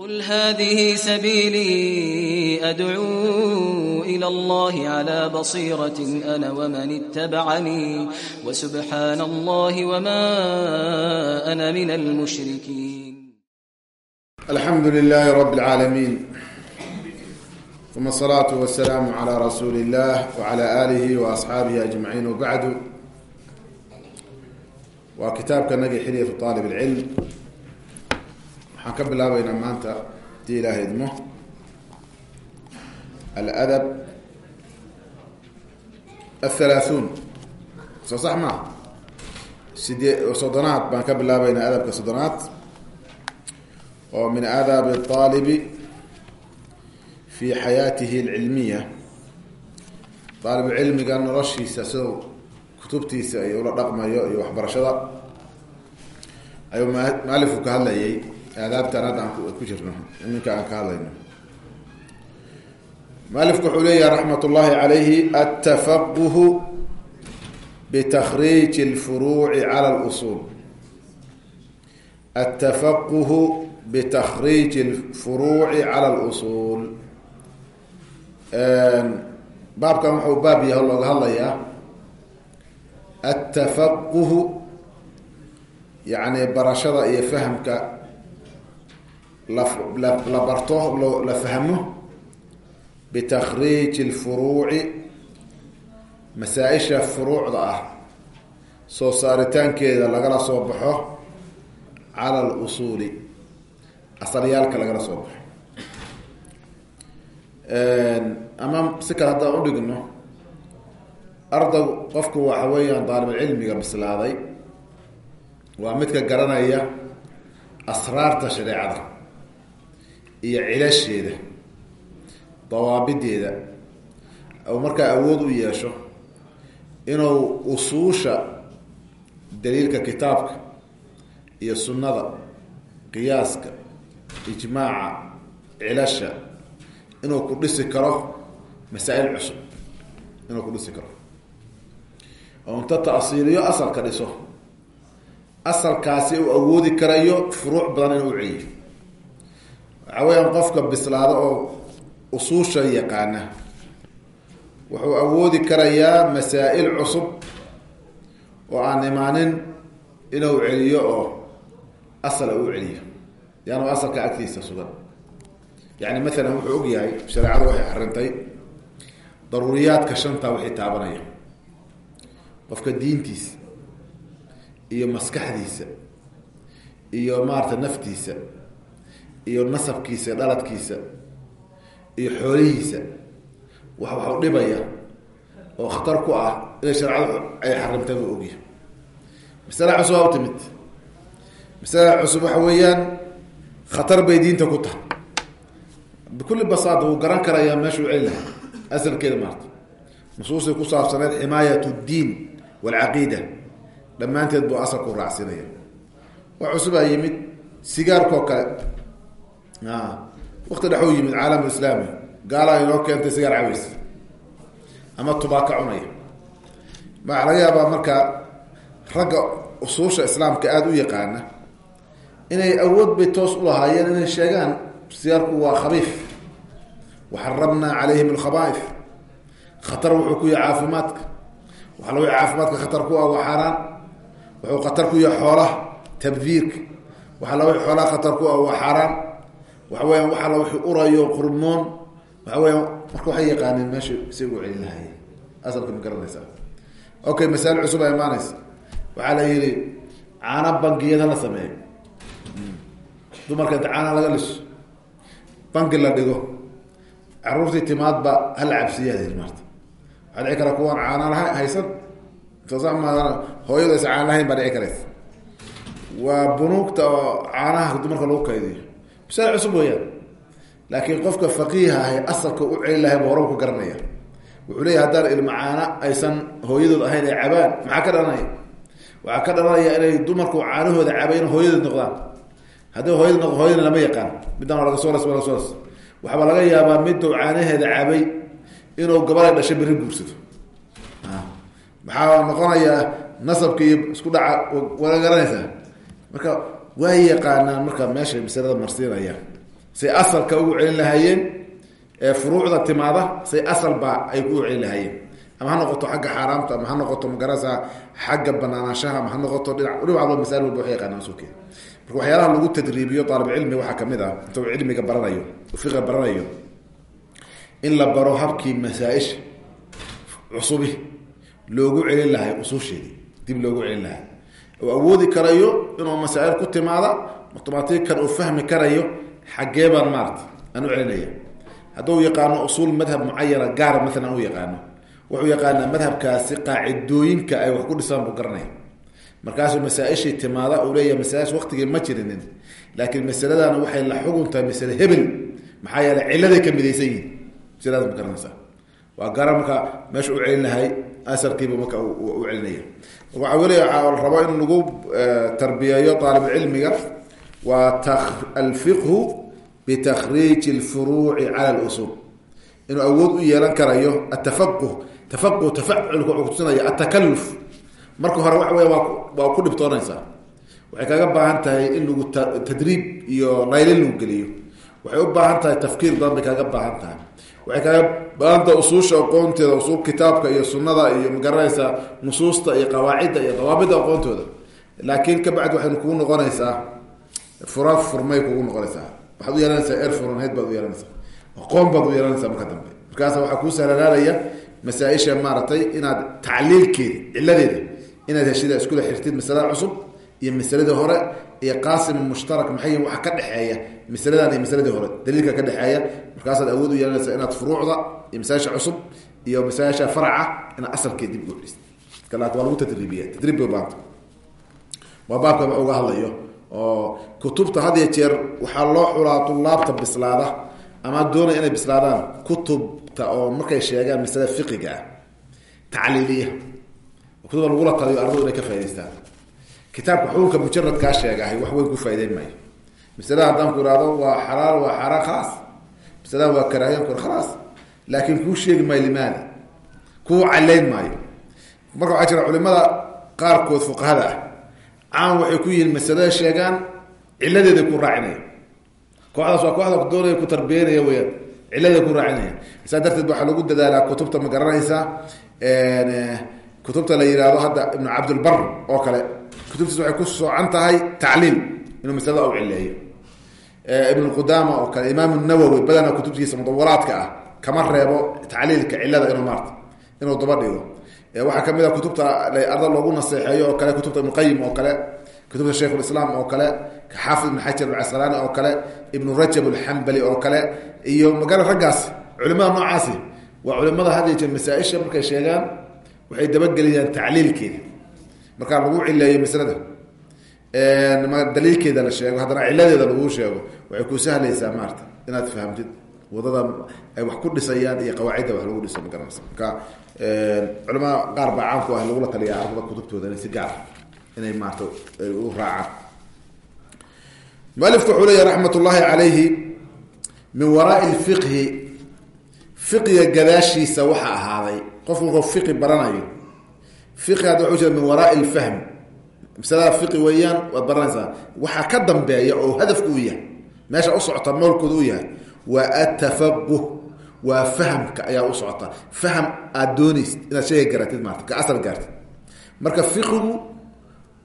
قل هذه سبيلي أدعو إلى الله على بصيرة أنا ومن اتبعني وسبحان الله وما أنا من المشركين الحمد لله رب العالمين ثم الصلاة والسلام على رسول الله وعلى آله وأصحابه أجمعين وبعد وكتابك نجي حلية طالب العلم waxaan ka bilaabeynaa maanta haddii ilaaha idmo. Aladab athalaathun soo sax maa sidee soddonaad baan ka bilaabeynaa adabka soddonaad. Oo min aadaabi اaalibi fi xayaatihi alcilmiya. Aalibulcilmiga noloshiisa sidau kutubtiisa iyo ula dhaqmayo iyo waxbarashada. Ayuu maalifku ka hadlayay aadaabtan hadda aan ku jirno. Iminka aan ka hadlayno. Mualifku wuxuu leeyaha raxmat ullaahi calayhi atafaquhu bitakriij lfuruuci cala lusuul atafaquhu bitakriij lfuruuci cala lusuul baabkan wuxuu baab yaha looga hadlayaa atafaquhu yani barashada iyo fahamka la barto la fahmo bitakriij اlfuruuci masaa-isha furuucda ah soo saaritaankeeda lagala soo baxo cala اlusuuli asalyaalka lagala soo baxo. Ama si kale haddaan udhigno ardag qofku waxa weeyaan daalibulcilmiga bislaaday. Waa midka garanaya asraarta shareecada iyo cilasheeda dawaabideeda. Markaa awood u yeesho inuu usuusha daliilka kitaabka iyo sunnada qiyaaska ijmaaca cilasha inuu ku dhisi karo masaa-il cusub. Inuu ku dhisi karo. Oo inta ta'siiliyo asalka dhiso. Asalkaasi uu awoodi karayo furuuc badan inuu celiyo waxa weeyaan qofka bislaada oo usuusha yaqaana. Wuxuu awoodi karayaa masaa-il cusub oo aan imaanin inuu celiyo oo asala uu celiyo. Yaanu asalka agtiisa sugan. Yani maalan wuxuu og yahay shareecadu waxay xarintay daruuriyaadka shanta wixii taabanaya. Qofka diintiisa iyo maskaxdiisa iyo maarata naftiisa iyo nasabkiisa dhaladkiisa iyo xoolihiisa. Wax waxu dhibaya oo khatar ku ah inay shareecadu ay xarimtay buu ogyahay masala cusub aa u timid. Masala cusub waxa weeyaan khatar bay diinta ku tahay. Bikulli basaata wuu garan karayaa meeshuu celi lahay asalkeeda maarta. Nusuustii ku saabsaneed ximaayat ddiin waalcaqiida dhammaanteed buu asalku raacsinaya. Wax cusubaa yimid sigaarkoo kale wakti dhexuu yimid caalam islaami gaalaa inoo keentay sigaar cabays. Ama tubaaka cunaya. Waxaa laga yaabaa marka ragga usuusha islaamka aada u yaqaana inay awood bay toos u lahaayeen inay sheegaan sigaarku waa khabiif. Waxarabnaa calayhim alkhabaaif khatar wuxuu ku yahay caafimaadka. Waxa lagu caafimaadka khatar ku ah waa xaaraan. Wuxuu khatar ku yahay xoolaha tabdiirka. Waxa la xoolaha khatar ku ah waa xaaraan waxa weya waxa la wixii urayo qurmoon waxa weya marka waxay yaqaaneen meesha si ugu celin lahaye asalka ma garanaysaa okay masaal cusub a imaanaysa. Waxaa la yihi caana bangiyada la sameeyo dumarka inta caana laga liso bangi la dhigo. Caruurtii timaadba hala cabsiyaa maarta waxaa dhici kara kuwaan caana laha haysan. Hooyadu aysa caan lahayn baa dhici karaysa. Waa bunuugta caanaha dumarka lagu kaydiyo masale cusub weyaan laakiin qofka faqiiha ahay asalka u celi lahay ba horaba ku garanaya. Wuxuu leeyahy haddaan ilma caana aysan hooyadood ahayn ay cabaan maxaa ka dhalanaya waxaa ka dhalanaya inay dumarku caanahooda cabayn hooyadood noqdaan. Haddii hooyada noq hooyadana lama yaqaan. Midaan laga solas laga solas waxaaba laga yaabaa miduu caanaheeda cabay inuu gabalay dhashay berri guursado maxaa noqonayaa nasabka iyo isku dhaca waa garanaysaa? Marka waa yaqaanaan marka meesha masalada marsiinaya. Say asalka ugu celin lahaayeen furuucda timaada say asalba ay ugu celin lahaayeen. Ama ha noqoto xagga xaaraamta ama ha noqoto magarasa xagga banaanaanshaha ama ha noqoto dhina dhinacba masaal walba waxay yaqaanaan usuulkeeda marka waxyaalaha lagu tadriibiyo aalibcilmi waxaa ka mid ah inta cilmiga baranayo fiqa baranayo in la baro habkii masaaisha cusubi loogu celin lahay usuusheedii dib loogu celin lahay oo awoodi karayo inuu masaail ku timaada mutamatikan uu fahmi karayo xaggee baan maarata aan u celinaya hadduu madhab mucayana gaara maalan u yaqaano. Wuxuu yaqaanaa madhabkaasi qaacidooyinka ay wax ku dhisaan buu garanaya. Markaasuu masaaishii timaada uu leeyahay masaaisha waqtigii ma jirinin laakiin masaladana waxay la xuguntahay masale hebel. Maxaa yeeley cilladay ka sidaas ma garanaysaa. Waa gara marka meesha asalkiiba marka u celinaya. Waxaa weli rabo in lagu tarbiyeeyo aalibcilmiga waa alfiqhu bitakriiji lfuruuci cala lusul inuu awood u yeelan karayo atafaquh tafaquh tafaculka wuxuu kutusinaya atakaluf marka hore waxa wey waa ku dhibtoonaysaa. Waxay kaaga baahan tahay in lagu tadriib iyo laylin lagu geliyo. Waxay u baahan tahay tafkiir bay kaaga baahan tahay waxay kaaga baahan tahay usuusha aqoonteeda usuul kitaabka iyo sunada iyo ma garanaysaa nusuusta iyo qawaacidda iyo dawaabida aqoontooda. Laakiin kabacdi waxaynu kugu noqonaysaa fura furmay kugu noqonaysaa. Waxaad u yeelanaysaa er furanheyd baad u yeelanaysaa. Aqoon baad u yeelanaysaa marka dambe. Markaasa waxaa kuu sahlanaanaya masaaisha maaragtay inaad tacliilkeeda ciladeeda inaad heshida iskula xirtid masalada cusub iyo masaladii hore iyo qaasim mushtarak maxay waxa ka dhexeeya. Masaladan iyo masaladii hore daliilka ka dhexeeya. Markaasaad awood u yeelanaysaa inaad furuucda iyo masaaisha cusub iyo masaaisha farca inaad asalkeed dib ugu celisid kala waa lagu tadriibiya tadriib bay baanta waa baabka wax uga hadlayo oo kutubta had jeer waxaa loo xulaa tulaabta bislaada ama doonaya inay bislaadaan kutubta oo markay sheegaan masalada fiqiga ah tacliiliya. Kutubta lagula taliyo ardadu inay ka faa'idaystaan kitaabka xukunka mujaradkaa sheegahay wax weyn ku faa'ideyn maayo. Masalada haddaan ku ihahdo waa xalaal waa xaaraan khalaas. Masalada waa karaahiyan ku khalaas. Laakiin kuu sheegi maayo limaada. Kuu caleyn maayo. Marka waxaa jira culimada qaarkood fuqahada ah caan waxay ku yihiin masalada sheegaan ciladeeday ku raacinaya. Kooxdaas waa kooxda doonaya ku tarbiyanaya weyaan ciladeeda ku raacinaya. Saa darteed waxaa lagu dadaalaa kutubta ma garanaysaa kutubta la yihahdo hadda ibnu cabdilbar oo kale kutubtiis waxay ku soocan tahay tacliil inuu masalada u cileeyo ibn qudama oo kale imaam nawowi badana kutubtiisa mudawalaadka ah kama reebo tacliilka cilada inuu maarta inuu daba dhigo. Waxaa ka mid a kutubta arda loogu naseexeeyo oo kale kutubta ibnuqayim oo kale kutubta shaykhulislaam oo kale xaafid ibn xajar alcasqalaani oo kale ibnu rajab alxambali oo kale iyo magala raggaas culimada noocaasi waa culimada had jee masaaisha markay sheegaan waxay dabageliyaan tacliilkeeda markaa lagu cileeyo maslada daliilkeeda la sheego haddana ciladeeda lagu sheego waxay ku sahlaysaa maarata inaad fahamtid waddada ay wax ku dhisayaan iyo qawaacidda wax lagu dhiso ma garanaysa. Marka culamada qaar baa caanku ah lagula taliya ardada kutubtooda inay si gaar inay maarata u raacaan. Mualifku wuxuu leeya raxmat ullaahi calayhi min waraai lfiqhi fiqiga gadaashiisa waxaa ahaaday. Qofku markuu fiqi baranayo fiqi hadda waxuu jira min waraai lfahm masalada fiqi weeyaan waad baranaysaa. Waxaa ka dambeeya oo hadafku u yahay meesha u socota moolkooda u yahay waa atafaquh waa fahamka ayaa u socota. Faham aada doonaysid inaad garatid maarta ka asal gaartid. Marka fiqigu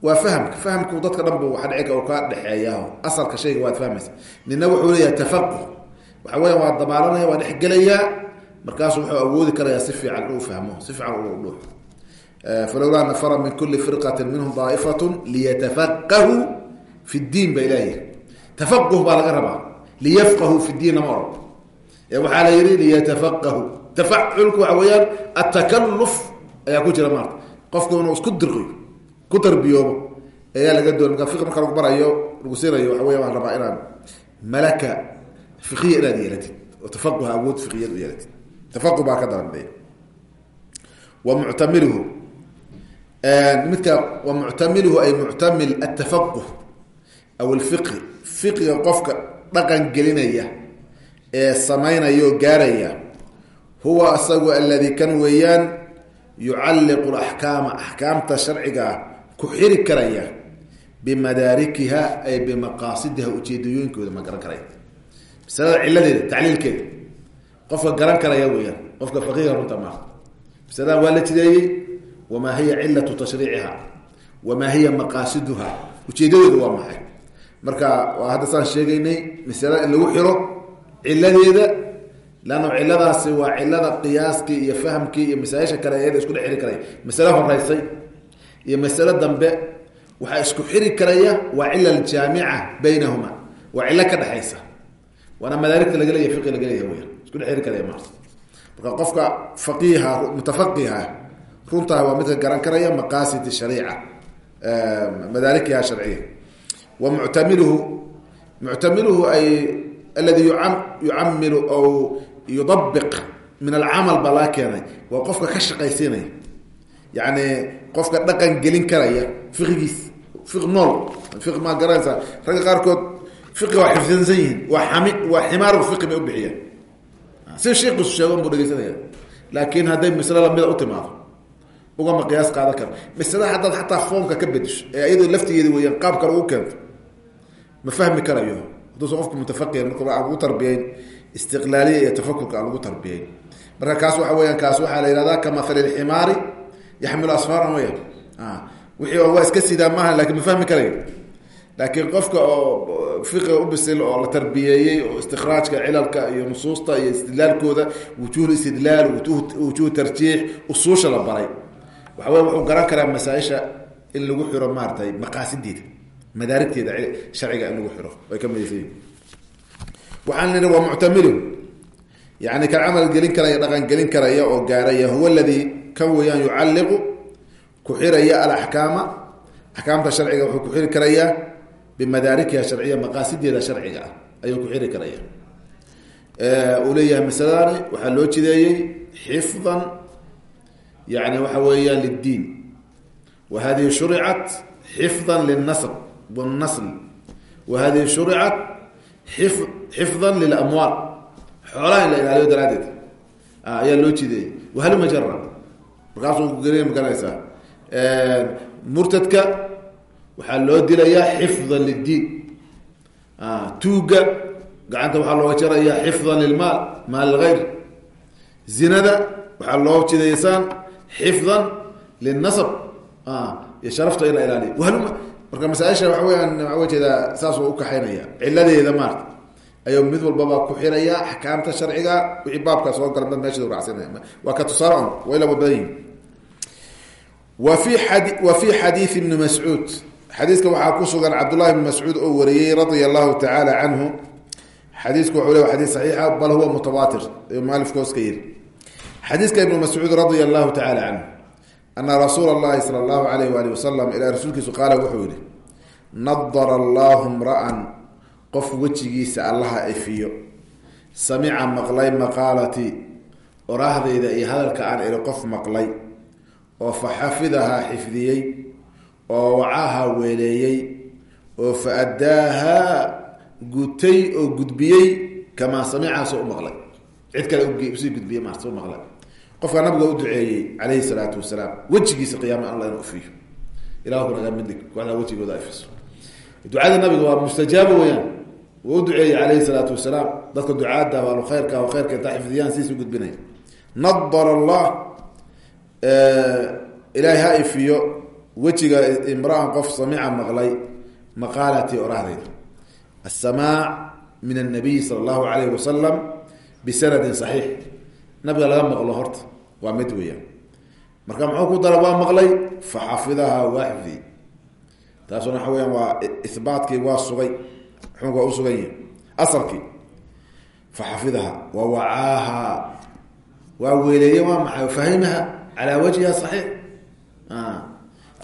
waa fahamka. Fahamku dadka dhan bu waa dhici ka dhexeeya asalka shayga waad fahmaysa. Nina wuxuu leeyahay tafaquh waxa weya waa dabaalanaya waa dhexgelayaa markaasu wuxuu awoodi karayaa si fiican inuu fahmo si fiican u dhuux falowlaa nafara min kuli firqati minhum daaifat liyatafaqahuu fi diin ba ilah yiri tafaquh baa laga rabaa. Liyafqahuu fi diin lama oran waxaa la yihi liyatafaqahuu tafaculku waxa weeyaan atakaluf ayaa ku jira maarta. Qofku inuu isku dirqiyo ku tarbiyoobo ayaa laga doon. Marka fiq marka lagu barayo lagu siinayo waxa weya waan rabaa inaan malaka fiqiya inaad yeelatid oo tafaquha awood fiqiyad u yeelatid. Tafaqu baa ka daranbeeya wa muctamiluhu midka muctamiluhu ay muctamil atafaquh aw alfiqhi. Fiqiga qofka dhaqan gelinaya ee samaynaya oo gaaraya huwa asagu aladi kan weeyaan yucalliqu laxkaama axkaamta sharciga ku xiri karaya bimadaarikiha ay bimaqaasidiha ujeedooyinkooda ma garan karaya. Masalada ciladeeda tacliilkeeda qofka garan karaya weyaan qofka faqiiha runta maaha masaladan jideeyey wamaa hiya cilatu tashriiciha wamaa hiya maqaasiduha ujeedadeedu waa maxay marka waa hadda saan sheegaynay masalada in lagu xiro ciladeeda. Leanna ciladaasi waa cilada qiyaaskii iyo fahamkii iyo masaaisha kale eeda isku dhex xiri karaya masale horeysay iyo masale dambe waxaa isku xiri karaya waa cila aljaamica baynahuma. Waa cilo ka dhexaysa waana madaarigta laga leeyahy fiqi laga weyaan isku dhex xiri karaya ma marka qofka faqiiha mutafaqiha runtaa waa midka garan karaya maqaasid shariica madaarikiha sharciya wa muctamiluhu muctamiluhu ay aladi yucamilu aw yudabiq min alcamal baa laga keenay waa qofka ka shaqaysiinaya. Yani qofka dhaqan gelin karaya fiqigiis fiq nool fiq maa garanaysaa ragga qaarkood fiqi waa xifdinsan yihiin waa ami waa ximaaru fiqi bay ubixiyaan si shiikiisu sheegon buu dhegeysanaya laakin hadday masle lamida u timaado ugama qiyaas qaadan kara maslada haddaad xataa foomka ka bedisho ee iyadoo laftigeeda weyaan qaab kale ugu keento ma fahmi karayo. Hadduusan qofka mutafaqiya marka aan lagu tarbiyeyn istiqlaaliya iyo tafakurka lagu tarbiyeyn marka kaas waxa weyaan kaas waxaa la yihahdaa kamahali lximaari yaxmilu asfaaran weya wixii waa iska sidaa maaha laakiin ma fahmi karayo. Laakiin qofka oo fiqiga u bisil oo la tarbiyeeyey oo istikraajka cilalka iyo nusuusta iyo istidlaalkooda wujuh istidlaal wujuh tarjiix usuusha la baray waxa wey wuxuu garan karaa masaaisha in lagu xiro maaratay maqaasideeda madaarigteeda sharciga in lagu xiro ay ka midaysan yihiin waxaan nihi waa muctamilu yani kan camal gelin karaya dhaqan gelin karaya oo gaaraya huwa aladi kan weeyaan yucalliqu ku xiraya alaxkaama. Axkaamta sharciga wuxuu ku xiri karayaa bimadaarikiha sharciya maqaasideeda sharciga ah ayuu ku xiri karaya. Uu leeyahay masaladani waxaa loo jideeyey xifdan yani waxa weeyaan liddiin. Wa hadihi shuricat xifdan lilnasb wاlnasl wa hadihi shuricat xif xifdan lilamwaal. Xoolaha in la ilaaliyo daraadeed ayaa loo jideeyey. Wahaluma jara markaasuu geliya ma garanaysaa murtadka waxaa loo dilayaa xifdan liddiin. Tuuga gacanta waxaa looga jarayaa xifdan lilmaal maal lgayr zinada loo jidaysaan xifdan lilnasab iyo sharafta in la ilaaliyo. Marka masaaisha waxa weyaan waxaa jeedaa saas u ukaxaynaya ciladeeda maarta ayuu mid walbaba ku xiraya axkaamta sharciga wixii baabka soo gala mad meesha raacsinaya waa ka tusaale an way laba badan yihiin wa fi ad wa fi xadiid ibni mascuud. Xadiiska waxaa ku sugan cabdullahi bn mascuud oo wariyey radia allahu tacaala canhu xadiisku wuxuu le wa xadiis saxiixa bal huwa mutawaatir. Mualifkooska yiri xadiiska ibnu mascuud radia allahu tacala canhu ana rasuula اllahi sala allahu alayh wali wasalam ilaa rasuulkiisu qaala wuxuu yihi nadara allahu mra'an qof wejigiisa allaha efiyo samica maqlay maqaalatii oraahdayda iyo hadalka aan iri qof maqlay. Oo fa xafidahaa xifdiyey oo wacahaa weeleeyey oo fa addaahaa gutay oo gudbiyey kamaa u u sii gudbiyey maas maqlay qofkaa nabiga u duceeyey calayhi salaatu wasalaam wejigiisa qiyaama alla inuu ifiyo ilah kunaga midig kooxdaa wejigooda ifiso ducada nabiga waa mustajaabo weyaan wuu u duceeyey salaatu wasalaam dadka ducaada waalu khayrka o khayrka intaa xifdiyaan siisu gudbinaya nadar allah ilaahay ha ifiyo wejiga imraan qof samica maqlay maqaalatii orahdayda asamaac min annabiy sala allahu alayhi wasalam bisanadin saxiix nabiga laga maqlo horta waa mid weeyaan. Marka muxuu ku dara waa maqlay fa xafidaha xifdiyey taasuna waxa weyaan waa ihbaatkii waa sugay xukunka waa usugan yihi asalkii fa xafidaha wa wacaaha. Waa weeleeye waa maxay? Fahimaha calaa wajhiha saxiix.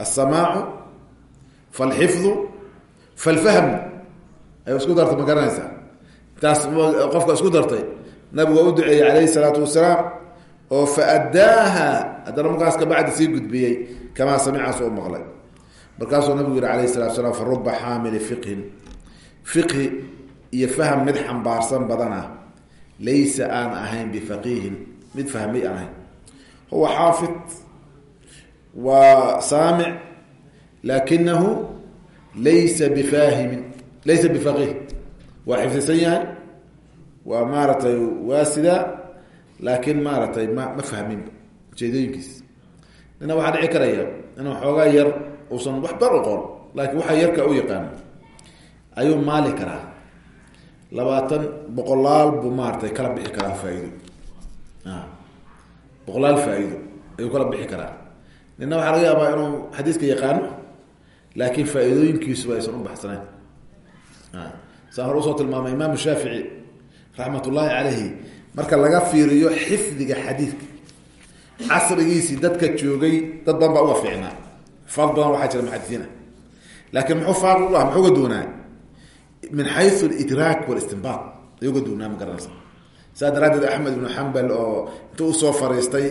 Asamaacu falxifdu falfahmu. Ay isku dartay ma garanaysaa? Taas qofka isku dartay nabigu waa u duceeyey calayhi salaatu wasalaam oo fa addaaha haddana markaas kabacdi sii gudbiyey kamaa samicaas u maqlay. Markaasuu nabigu yihi alayh salatu slam fa ruba xaamili fiqhin. Fiqhi iyo faham mid xambaarsan badana laysa aan ahayn bifaqiihin mid fahmay aan ahayn. Huwa xaafid waa saamic laakinahu laysa bifaahimin laysa bifaqiih. Waa xifdisan yahay waa maaragtay waa sida laakiin maaragtay ma ma fahmin ujeedooyinkiis nina waxaa dhici karaya inuu xoogaa yar uusan wax bar oqon laakiin waxaa yarka u yaqaano ayuu maali karaa. Labaatan boqolaal buu maaratay kala bixi karaa faa-iido. Boqolaal faa-iido ayuu kala bixi karaa. Nina waxaa laga yaabaa inuu xadiiska yaqaano laakiin faa-iidooyinkiisuba aysan u baxsanayn. Saan hore u soo tilmaamay imaamu shaafici raxmat ullaahi marka laga fiiriyo xifdiga xadiidka. Casrigiisii dadka joogay dad badan baa uga fiicnaa. Fal badan jira muxadisiina laakiin muxuu faaqi u ah? Muxuu ga doonaa min xayu lidraak walistinbaat. Ayuu ga doonaa ma garanaysa daraaddeed axmed ibnu xambal oo intuu u soo fariistay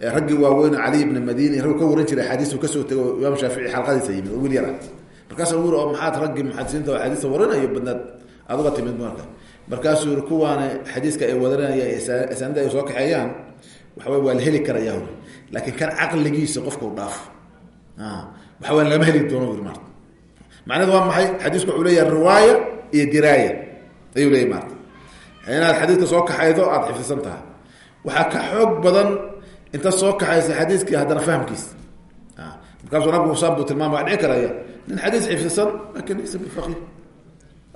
raggii waaweyn cali ibna madini raggu ka waran jiray axaadiisu ka soo tego imaam shaafici xalqadiisa yimid oo wiil yar ah. Markaasa uri oo maxaad raggii muxadisiinta oo axaadiista warinayo badnaad aduga timid marka markaasuu yiri kuwaana xadiiska ay wadanaya asaanida ay soo kaxeeyaan waxawey waa la heli karaya laakiin kan caqligiisa qofka u dhaaf. Waxawa lama heli doono maarta macnahedu waa maxay? Xadiisku wuxuu leeyahay riwaaya iyo diraaya. Ayuu leeyahy maarta inaad xadiiska soo kaxaydo aada xifdisan tahay. Waxaa ka xoog badan inta soo kaxaysa xadiiskii haddana fahamkiisa. Markaasuu nabigu saan buu tilmaama waa dhici karaya. Nin xadiis xifdisan laakin laysa bifaqih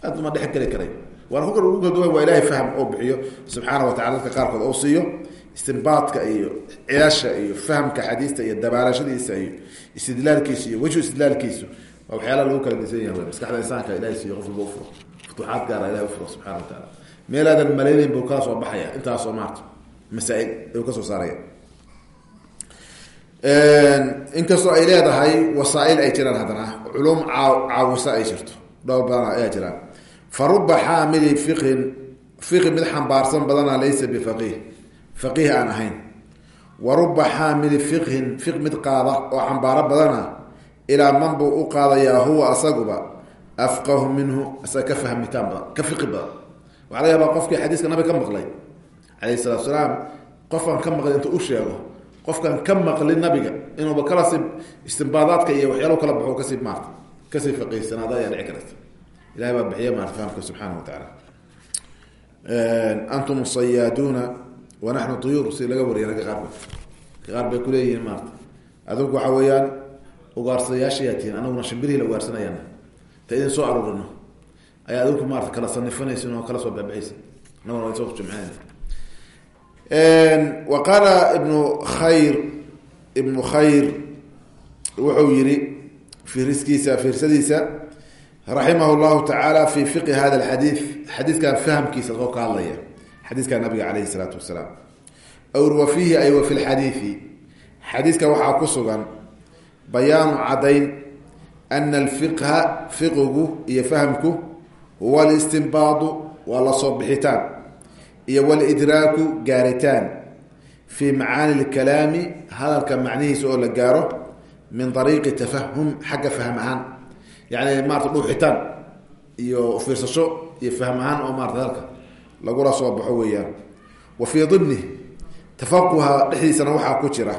aad uma dhex geli karay waana ku kal ugu kaduwan waa ilahay fahm oo bixiyo. Subxaana wa tacala dadka qaarkood oo siiyo istinbaadka iyo ciyaasha iyo fahamka xadiista iyo dabaalashadiisa iyo istidlaalkiisa iyo wejhu istidlaalkiisu. Waa waxyaala lagu kala disan yahay maskaxda insaanka ilahay siiyo qof walba ufuro futuuxaad gaara ilahay ufuro subxana wa taala meelaadan malaynayn buu kala soo baxaya intaasoo maarta. Masaail ayuu ka soo saaraya. Inkastoo ay leedahay wasaail ay jiraan haddana culum caawisa ay jirto. Dhowr badan ayaa jiraan faruba xaamili fiqhin fiqi mid xambaarsan badana laysa bifaqih faqiih aan ahayn wa ruba xaamili fiqhin fiq mid qaada oo xambaaro badana ilaa man buu u qaadayaa huwa asaguba afqahu minhu isaga ka fahmitaan badan ka fiqi badan waxaa laga yaabaa qofkii xadiiska nabiga ka maqlay calayhi salatu salaam qofkaan ka maqlay intuu u sheego qofkaan ka maqlin nabiga inuuba kala sib istimbaadaadka iyo waxyaalo kala baxo ka sii maarta ilahay baa bixiya maarta fahamka subxaana wa tacaala antum sayaaduuna wa tuyuur si laga wariyay ragga qaarkood qaar bay kuleeyihiin maarta. Adinku waxa weeyaan ugaarsayaashayaa tihiin anaguna shimbirihii la ugaarsanayaan. Ta idin soo aruurino ayaa adinku maarata kala sanifanaysin oo kala soo baxbaxaysa anaguna soo jumcinayna wa qaala ibnu khayr ibnu khayr wuxuu yihi firiskiisa fiirsadiisa raximah llahu tacaala fi fiqi hada alxadiid xadiidkan fahmkiisa soo ka hadlaya xadiidka nabiga caleyhi salaatu wasalaam awr wa fiihi ay wa fi lxadiidi xadiidka waxaa ku sugan bayaanu cadayn ana alfiqha fiqigu iyo fahmku huwa alistinbaadu waa la soo bixitaan iyo walidraaku gaaritaan. Fii macaani lkalaami hadalka macnihiisa oo la gaaro min ariiqi tafahum xagga fahm ahaan yani maarata dhuuxitaan iyo fiirsasho iyo fahm ahaan oo maarata hadalka lagula soo baxo weeyaan. Wa fii dimni tafaquha dhexdiisana waxaa ku jira.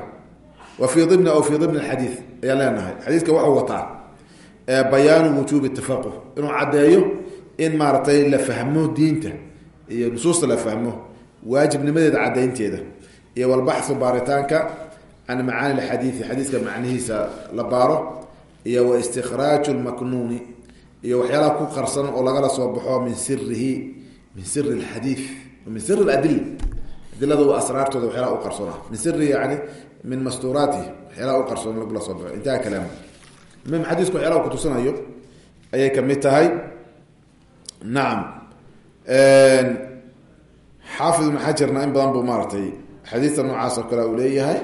Wa fii dimni aw fii dimni xadiid ayaan leenahay. Xadiidka waxuu wataa bayaanu wujuubi tafaquh inuu caddeeyo in maaratay la fahmo diinta iyo nusuusta la fahmo waajibnimadeeda cadaynteeda iyo walbaxu baaritaanka can macaani lxadiidi xadiiska macnihiisa la baaro iyo wa istikhraaju lmaknuuni iyo waxyaalaha ku qarsan oo lagala soo baxo min sirihi min siri lxadiid min siri adila adilada asraartooda waxyaalaha u qarsoona. Min siri yani min mastuuraatihi waxyaalaha u qarsoon lagula soo baxo. Intaha kalaam. Imam xadiisku waxyaalaha kutusanayo ayay ka mid tahay. Nacam xaafid ibn xajarna in badan buu maaratay xadiista noocaas oo kale uu leeyahay.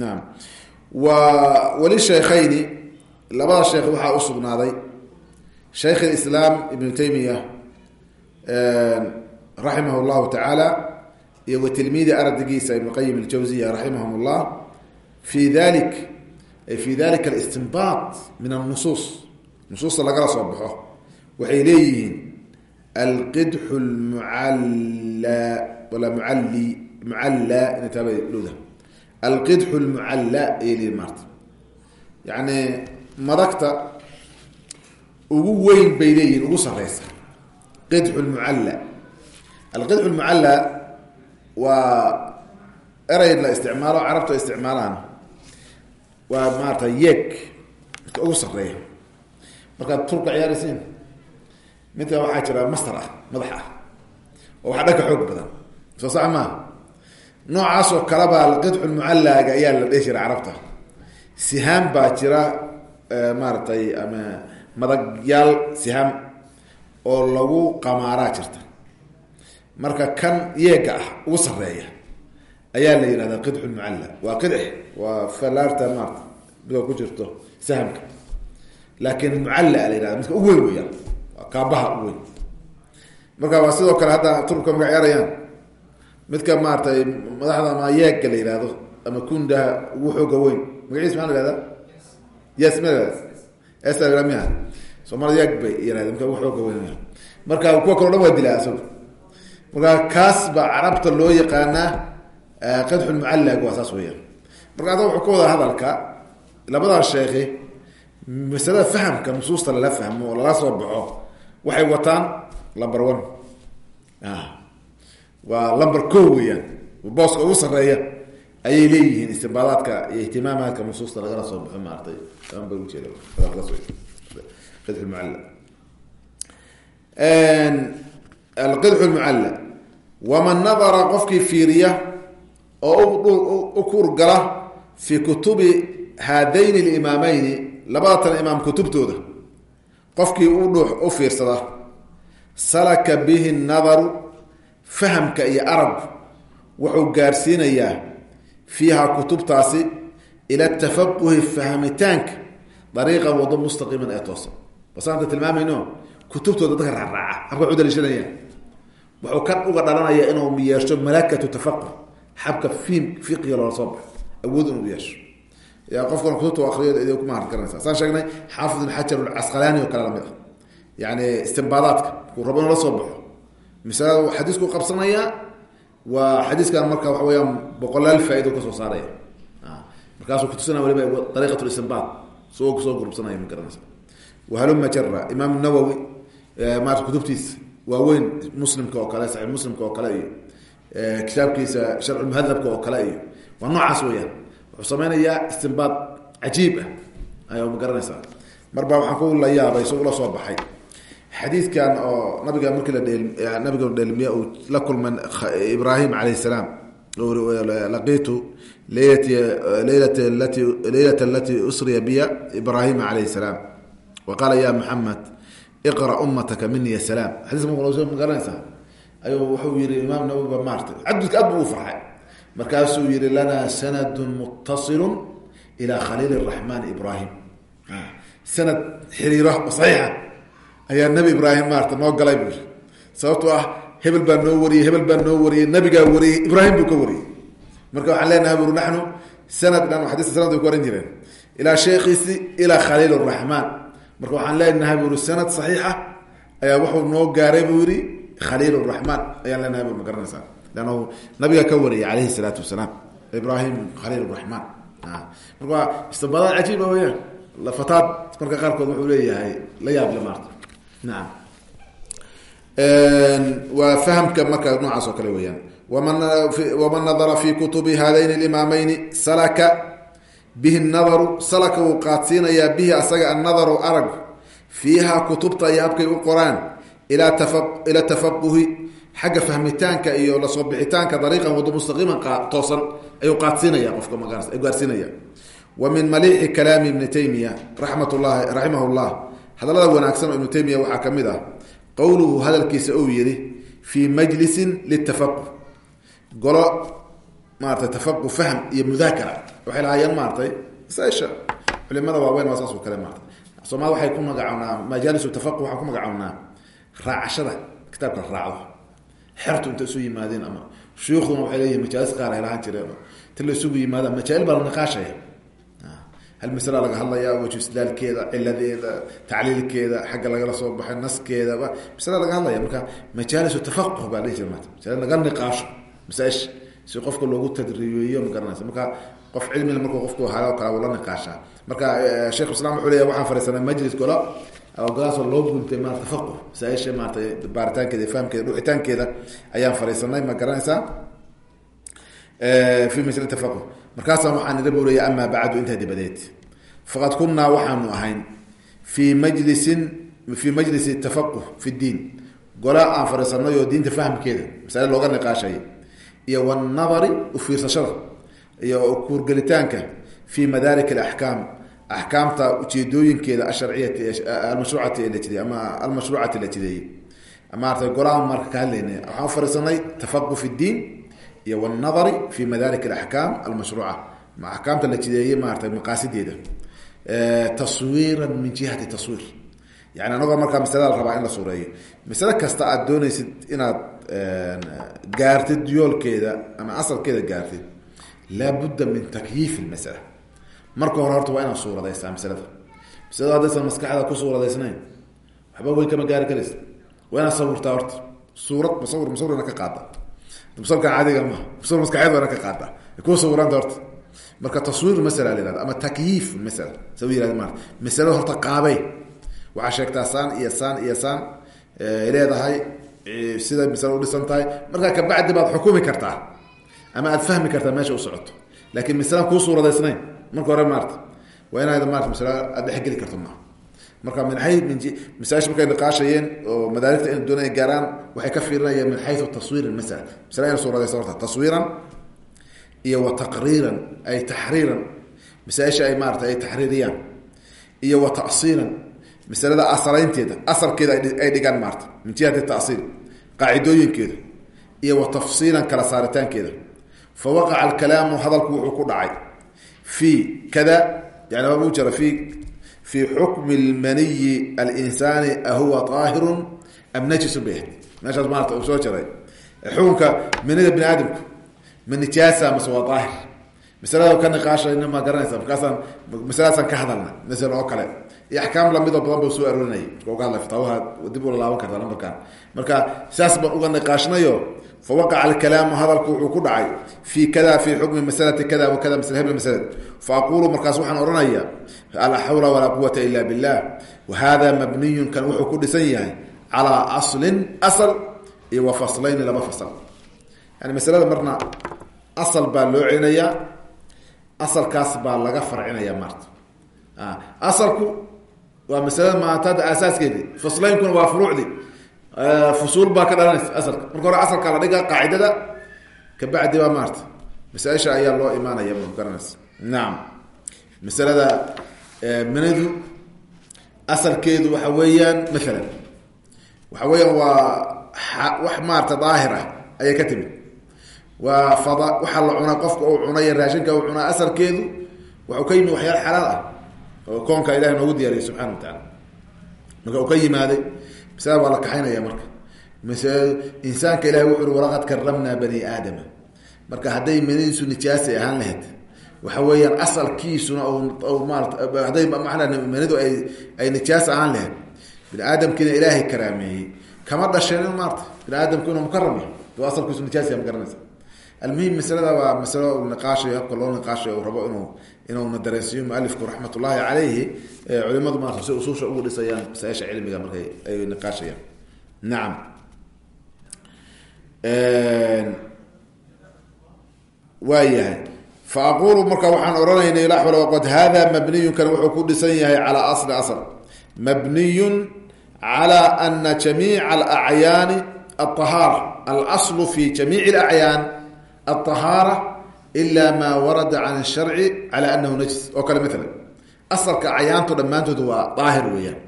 Naam. Wa weli shaykhayni labada sheekh waxaa u sugnaaday. Shaykh islaam ibnu taymiya raximah llahu tacaala iyo wa tilmiidi ardigiisa ibn qayim aljawziya raximahum llah fi dalik ay fi dalika alistinbaat min annusuus nusuusta lagala soo baxo. Waxay leeyihiin alqidxu lmucalla wala mucalli mucalla inay alqidxu lmucalla ayay maarta. Yacni madagta ugu weyn bay leeyihiin ugu sareysa qidxu lmucalla alqidxu lmucalla waa erey la isticmaalo carabtu isticmaalaan. Waa maarata yeeg midka ugu sareeya markaad turka ciyaaraysiin midka waxaa jira master ah madax ah. Oo waxaa dhanka xoog badan. Soo sax maaha noocaasoo kalebaa alqidxu lmucallaga ayaa la dhihi jira carabta. Sihaam baa jira maaratay ama madagyaal sihaam oo lagu qamaaraa jirta. Marka kan yeega ah ugu sareeya ayaa la yihahdaa qidxu lmucalla waa qidx waa falaarta maarata midoo ku jirto sahamka. Laakiin mucalla la yihahda midka ugu weyn weyaan waa kaabaha u weyn. Marka waa sidoo kale hadda turubka maga ciyaarayaan midka maaratay madaxda ama yeega la yihahdo ama kundaha ugu xooga weyn. Magaciis maa la ihahda marka kuwa kaleo dhan waa dilaa isago marka kaas baa carabta loo yaqaanaa qadxu lmucallag waa saas weyaan marka ada wuxuu ka wadaa hadalka labadaa sheekhi masalada fahamka nusuusta lala fahmo oo lala soo baxo waxay wataan lumber one. Waa lumber co weyaan booska ugu sareeya ayay leeyihiin istimbaadaadka iyo ihtimaamaadka nusuusta lagala soo baxo maaratay lmucalla waman nadara qofkii fiiriya oo u kuurgala fii kutubi haadayni limaameyni labadatan imaam kutubtooda qofkii u dhuux u fiirsada salaka bihi nadaru fahamka iyo araggu wuxuu gaarsiinayaa fiiha kutubtaasi ila tafaquhi fahmitaanka dariiqan wado mustaqiiman ee toosan. Basaanta tilmaamayno kutubtooda dadka raaraaca habka u daliishanayaan wuxuu kan uga dhalanaya inuu yeesho malakatu tafaquh xabka fiim fiqiga loola soo baxo. Awood inuu yeesho ya qofkan kutubta akriyo ku mahad garanaysa saan sheegnay xaafid ibn xajar alcasqalaani oo kale la mid ah. Yani istimbaadaadka kuu rabo inuu la soo baxo. Masalada waa xadiiskan marka waxa weyaan boqolaal ka soo saaraya markaasuu kutusina waliba dariiqat listinbaad soo ku soo gurubsanaya ma garanaysa wahaluma jara imaam nawowi maarata kutubtiisa waaweyn muslimka oo kale saxiix muslimka oo kale iyo kitaabkiisa sharcumuhadabka oo kale iyo waa noocaas weyaan wuxuu sameynayaa istimbaad cajiib ah ay ma garanaysaa. Marba waxaan ku la yaabay isagu la soo baxay. Xadiidkan oo nabiga markii la dheel nabiga dheelmiya uu la kulman ibrahim calayh salaam laqiitu leylati leylata lati leylata alati usriya biya ibrahima calayh salaam. Wa qaala ya muxamed iqra ummataka mini salaam. Xadiis ma garanaysaa ayuu wuxuu yihi imaam nawowi ba maartay. Cabdika aad bu u markaasuu yihi lanaa sanadu muttasilu ila khaliil raxmaan ibrahim. Sanad xiriiro saxiixa ayaa nebi ibraahim maarata noo galay buu yiri sababtoo ah hebel baa noo wariyey hebel baa noo wariyey nabigaa wariyey ibraahim buu ka wariyey marka waxaan leenahay buri naxnu sanad dhan xadiiska sanad ku ohan jireen. Ilaa sheekhiisi ilaa khaliil raxmaan marka waxaan leenahay buri sanad saxiixa ayaa wuxuu noo gaaray buu khaliil raxmaan ayaan leenahay bu ma garanaysaa. Nabigaa ka wariyay calayhi salaatu wasalaam ibraahim khaliil raxmaan marka waa istimbaadaad cajiiba weyaan lafataad marka qaarkood wuxuu leeyahay la yaab le maarta naam. Waa fahamka marka noocaas oo kale weyaan waman nadara fi kutubi haadayn limaameyni salaka bihi nadaru salaka wuu qaadsiinayaa bihi asaga annadaru arag fiiha kutubta iyo habkay u qoraan ila tafaquhi xagga fahmitaanka iyo la soo bixitaanka dariiqan wado mustaqiiman toosan ayuu qaadsiinaya qofka gaarsiinaya wa min maliixi kalaami ibni taymiya raxmat llahi raximah llah hadallada wanaagsan oo ibnu taymiya waxaa ka mid ah qowluhu hadalkiisa uu yihi fii majlisin golo maarata tafaqu fahm iyo mudaakara. Waxay lahaayeen maaratay masaaisha. Culimada waaweyn waa saas oo kale maarata soomaalida waxay ku magacawnaa majaalis tafaqu waxaan ku magacawnaa raacashada kitaabka raacdo. Xertu inta isu yimaadeen ama shuyuukhduna waxay leeyihiin majaalis qaar ay lahaan jireen ta la isugu yimaada majaail baa la niqaashaya hal masala laga hadlaya waju istidlaalkeeda ciladeeda tacliilkeeda xagga lagala soo baxay naskeeda masala laga hadlaya marka majaalis tafaquh baa dhihi jira maata masail laga niqaasho masaaisha si qofka loogu tadriyeeyo ma garanaysa. Marka qof cilmila markuu qofku halo kala ula niqaashaa marka sheikh islam wuxuu leeya waxaan fariisanay majlis gola gaasoo loo guntay ma tafaqu masaaisha maarata baaritaankeeda fahamkeeda dhuxitaankeeda ayaan fariisanay ma garanaysaa fi masl tafaqu markaasaan waxaan ila boolaya amaa bacdu intaa dabadeed faqad kunaa waxaanu ahayn fii majlisin fii majlisi tafaquh fi diin gola aan fariisanay oo diinta fahamkeeda masale looga niqaashay iyo wanadari ufiirsashada iyo kuurgelitaanka fi madaarik alaxkaam axkaamta ujeedooyinkeeda asharciyati almashruucati la jideey ama almashruucati la jideeyey. Maarata golaan marka ka hadlayna waxaan ufariisanay tafaqu fi diin iyo wanadari fi madaarik alaxkaam almashruuca. Axkaamta la jideeyey maarata maqaasideeda. Taswiiran min jihati taswiir. Yani anagoo markaa masalada la rabaa in la suureeyo. Masale kasta aad doonaysid inaad gaartid yoolkeeda ama asalkeeda gaartid laabudda min takyiif lmasala marka hore horta waa inaad suuradaysaa masalada. Masalada haddaysan maskaxda ku suuradaysnayn waxba weyn kama gaari karaysa. Waa inaad sawirtaa horta suurad musawir musawir ina ka qaada musawirkan caadiga maha musawir maskaxeed waa ina ka qaada ku sawiranta horta. Marka taswiir masala la yihahda ama takyiif masala sa yihahda maarata masalada horta qaabay. Waxaa sheegtaa saan iyo saan iyo saan leedahay sida masale udhisan tahay markaa kabacdi baad xukumi kartaa ama aad fahmi kartaa meesha u socoto. Laakiin masalaan kuu suuradaysnayn marka hore maarata waa inaad maarata masala aad dhexgeli karto maa marka min ay masaaisha markay niqaashayeen oo madaarigta in doonaya gaaraan waxay ka fiirinayaan min xayu taswiir masala masala ina suuradaysa horta taswiiran iyo wa taqriiran ay taxriiran. Masaaisha ay maarata ay taxriiriyaan iyo wa tasiilan masalada asalaynteeda asalkeeda ay dhigaan maarta. Min jihati tasiil qaacidooyinkeeda iyo wa tafsiilan kala saaritaankeeda. Fa waqaca alkalaamu hadalku wuxuu ku dhacay. Fi kada yani waa u jara fi fi xukmi lmaniyi alinsani ahuwa aahirun am najisun bay ahayd meeshaas soo jaray. Xukunka manida bini aadamku ma nijaasa mase waa masalada ka niqaashayna ma garanaysa markaasaan masaladaasaan ka hadalna masal oo kale. Iyo axkaam lamidoo badan ba soo aroorinayay marka uga hadlay dib ula laaban kartaa lambarkan. Marka saas baan uga niqaashnayo fa waqaca alkalaamu hadalku wuxuu ku dhacay fi kada fi xukmi masalati kada wa kada masl hebla masalad fa aqulu markaas waxaan odhanaya laa xawla walaa quwata ila billah. Wa hada mabniyun kan wuxuu ku dhisan yahay calaa aslin asal wa faslayni laba fasal. Yani masalada marna asal baa loo celinayaa asalkaas baa laga farcinaya maarta. Asalku waa masalada maantada aasaaskeedi faslaynkuna waa furuucdii fusuul baa ka dhalanaysa asalka. Marka hore asalka la dhiga qaacidada kabacdi baa maarta. Masaaisha ayaa loo imaanaya ma garanaysa. Nacam masalada manadu asalkeedu waxa weeyaan maalan waxa weeyaan waa wax maarata daahir ah ayay ka timid waa waxaa la cunaa qofka uu cunay raashinka uu cunaa asalkeedu waxuu ka yimid waxyaala xalaal ah oo koonka ilahi noogu diyaariyay subxana wa tacaala marka uu ka yimaaday masalada waa la kaxaynaya marka. Masal insaanka ilahi wuxu ui walaqad karamnaa bani aadama. Marka hadday manidiisu nijaasay ahaan lahayd waxa weeyaan asalkiisuna maarata hadday maala manidu ay ay nijaas ahaan lahayd. Bini aadamkiina ilaahay karaameeyey. Kama dhasheen maarata bini aadamku inuu mukaram yahay doo asalkiisu nijaasya ma garanaysa almuhim masalada waa masalo uu niqaashayo habka loo niqaashayo uu rabo inuu inuuna dareensiiyo mualifku raxmat ullahi caleyhi culimadu maarata si usuusha ugu dhisayaan masaaisha cilmiga markay ay niqaashayaan. Nacam waa yahay. Fa aqulu marka waxaan odhanayna la xawla qad hada mabniyun kan wuxuu ku dhisan yahay calaa asli asl mabniyun cala ana jamiica alacyaani alطahaara alaslu fi jamiici alacyaan alطahaara ila ma warada can sharci cala anahu najis oo kale maala asalka acyaantu dhammaantoodu waa daahir weeyaan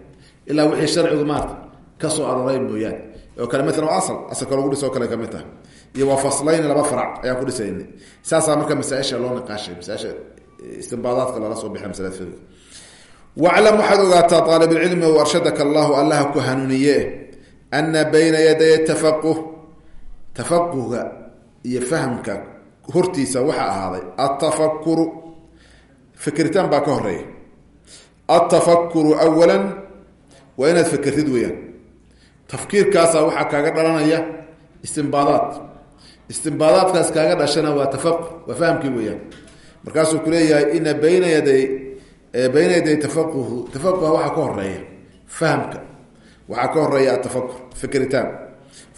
ilaa wixii sharcigu maarta ka soo arooray mooyaan oo kale maala waa asal asalka lagu dhiso kale ka mid tahay iyo waa faslayn laba farac ayaan ku dhisayna saasaa marka masaaisha loo niqaashay masaaisha istimbaadaadka lala soo bixa masalad fidg waclam waxaad ogaataa aalibulcilmi o arshadaka allahu allaha ku hanuuniye ana bayna yaday tafaquh tafaquhga iyo fahamka hortiisa waxaa ahaaday atafakuru fikritaan baa ka horreeya atafakuru awala waa inaad fikirtid weyaan tafkiirkaasa waxaa kaaga dhalanaya istimbaadaad. Istimbaadaadkaas kaaga dhashana waa tafaqur waa fahamkii weeyaan. Markaasuu kuleeyahay ina bayna yaday bayna yaday tafaquhu tafaquha waxaa ka horreeya fahamka. Waxaa ka horreeya atafakur fikritaan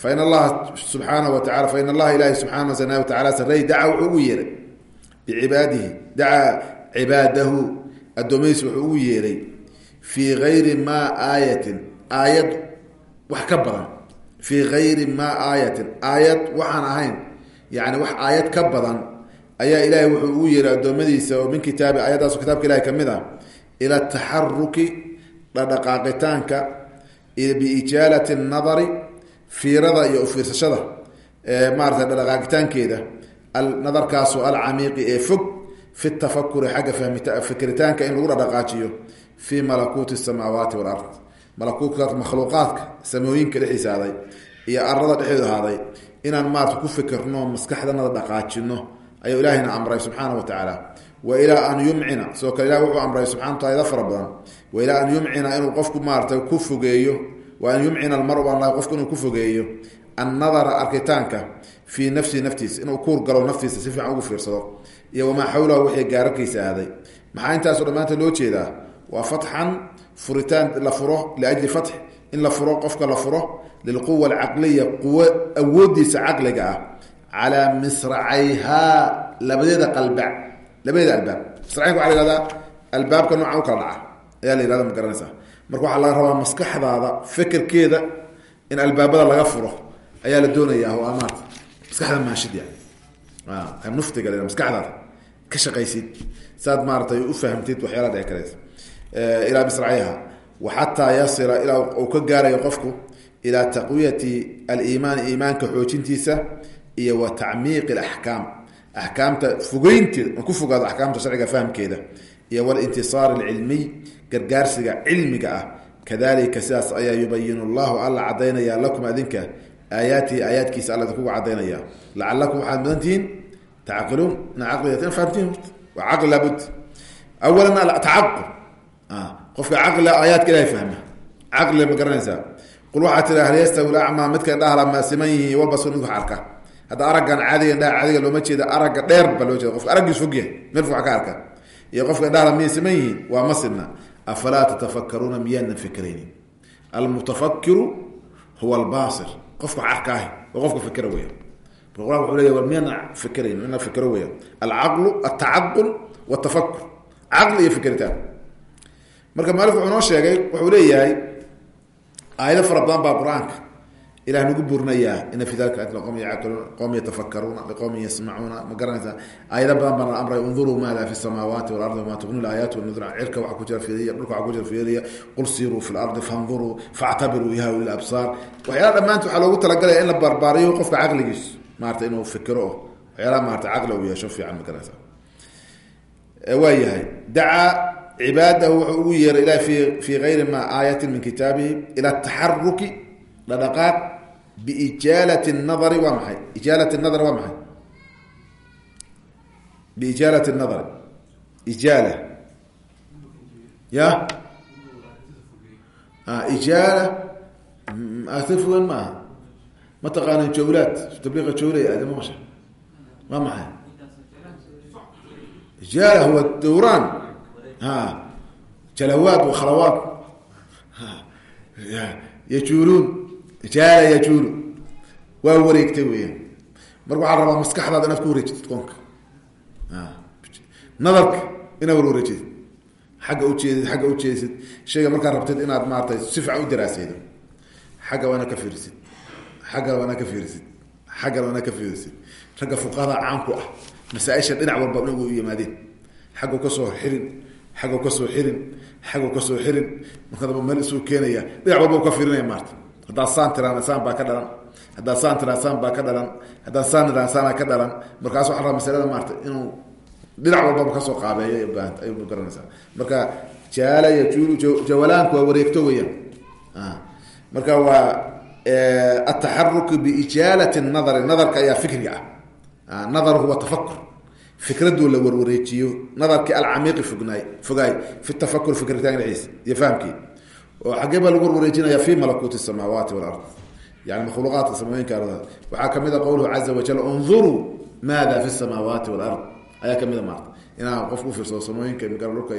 fain allaha subxaana wa taala fain allaha ilahi subxaana sana wa taala sarey dacaa wuxuu ugu yeeray bicibaadihi dacaa cibaadahu addoommadiis wuxuu ugu yeeray fii gayri maa aayatin aayad wax ka badan fii gayri maa aayatin aayad waxaan ahayn yani wax aayad ka badan ayaa ilaahay wuxuu ugu yeeray addoommadiisa oo min kitaabi aayaddaasoo kitaabka ilahi ka mid ah ila taxaruki dhadhaqaaqitaanka biijaalati nadari fiirada iyo ufiirsashada maarata dhadhaqaaqitaankeeda nadarkaasoo alcamiiqi ee fog fi tafakuri xagga fahmfikiritaanka in lagu dhadhaqaajiyo fii malakuuti samaawaati walard malakuutka makhluuqaadka samooyinka dhexdiisa iyo arada dhexdeedu ahaaday inaan maarata ku fikirno maskaxdanada dhaqaajino ayuu ilaahayna amray subxaana wa tacaala. Wa ilaa an yumcina sidoo kale ilah wuxuu amray subxana wataala ida fara badan. Wa ilaa an yumcina inuu qofku maarata ku fogeeyo wa an yumcina almaru baan qofku inuu ku fogeeyo annadara arkitaanka fii nafsihi naftiisa inuu kuur galo naftiisa si fiican ugu fiirsado. Iyo wamaa xawlahu wixii gaararkiisa aaday. Maxaa intaaso dhammaanta loo jeedaa? Waa fatxan furitaan la furo liajli fatx in la furo qofka la furo lilquwa alcaqliya quwo awoodiisa caqliga ah calaa misracayhaa labadeeda qalbac labadeeda albaab. Misracaynka waxa marka waxaa laga rabaa maskaxdaada fekerkeeda in albaabada laga furo ayaa la doonaya oo amaarta maskaxda maashid yani nuftiga la maskaxdaada. Ka shaqaysid. Saad maaratay u fahamtid waxyaala dhici karaysa ilaa misracyaha waxataa yasila ilaa uu ka gaarayo qofku ilaa taqwiyati aliimaani iimaanka xoojintiisa iyo wa tacmiiqi alaxkaam. Axkaamta fogeynteeda ku fogaado axkaamta sharciga iyo walintisaar alcilmiy gargaarsiga cilmiga ah. Kadalika sidaas ayaa yubayin llahu alla cadaynaya lakum adinka. Aayaatihi aayaadkiisa alla idinkuga cadaynaya lacalakum waxaad mudantihiin tacaqiluun ina caqliga fahamtihin horta. Waa caqli laabud. Awalan atacaqub qofka caqli aayaadka ilahay fahma. Caqliga ma garanaysaa. Qul waxaa tiri hal yastawi lacmaa midkan dhahla ma siman yihiin walbasir mid wax arka. Hadda araggan caadiga dha caadiga looma jeeda aragga dheer ba loo jeeda qofka araggiis fogyahay meel wax ka arka iyo qofka dhahla miyay siman yihiin waa ma sidna afalaa tatafakaruuna miyaanan fikraynin? Almutafakiru huwa albasir qofka wax arkaahi waa qofka fikra weya qur'aan wuxuu leya war miyaanan fikrayn ina fikro weya alcaqlu altacaqul watafakur caqli iyo fikritaan. Marka maalif wuxuu ilah nagu burinayaa ina fi dalika qom yacqiluun qowm yatafakaruuna liqowmin yasmacuuna. Ma garanaysaa? Aayado badan baa la amray unduruu maada fi samaawaati walardi wama tugni laayaat wanudura cirka waxa ku jira fiiriya dhulka waxa ku jira fiiriya qul siiruu fi lardi fanduruu factabiruu ya uli absaar. Waxyaala dhammaanta waxaa loogu talagalaya in la barbaariyo qofka caqligiis maarata inuu fikiro. O waxyaalaha maarata caqli uu yeesho fiican ma garanaysaa. Waa yahay dacaa cibaadahu wuxuu ugu yeeray ilahi fi fii gayri ma aayatin min kitaabihi ila taxaruki dhadhaqaaq biijaalati nadari waa maxay ijaalati nadari waa maxay biijaalati nadari ijaala ya ijaala ata fogan ma taqaanin jawlaad tabliiqa jawlay aada maqasha waa maxay ijaala huwa dawraan jalawaad wakhalawaad yajuuluun jaala yajuulu waa wareegtay weeyaan. Marka waxaa rabaa maskaxdaada inaad ku wareejitid qoonka. Nadarka inaad warwareejitid xagga ujeedid xagga ujeedisid shayga markaa rabtid inaad maaratay si u daraaseydo xagga waa ka fiirisid. Xagga waa ka fiirisid. Xagga waa inaad ka fiirisid. Ragga fuqahada caanku ah masaa-isha dhinac walba inagu yimaadeen. Xaggu ka soo xirin xaggu ka soo xirin xaggu ka soo xirin. Marka daba meel isuu keenaya dhinac walba ka fiirinaya maarta haddaad saan tiraan saan baa ka dhalan. Haddaad saan tiraan saan baa ka dhalan. Haddaad saan tiraan saanaa ka dhalan. Markaas waxa rabaa masalada maarata inuu dhinac walbaba ka soo qaabeeyo ayuu garanaysaa marka jaala yajuulu jawalaanku waa wareegto weeyaan. Marka waa ataxaruku biijaalati nadari nadarka ayaa fikriga ah. Nadar huwa tafakur fikraduu la warwareejiyo. Nadarkii alcamiiqi fognaay fogaay. Fi fikritaan dhexdiisa iyo fahamkii oo xaggee baa lagu warwareejinaya fi malakuuti samaawaati walard yani makhluuqaadka samooyinka waxaa ka mid a qowluhu caza wajal unduruu maada fi samaawaati walard ayaa ka mid a maarta. Inaa qof ufiirsado samooyinka dhulka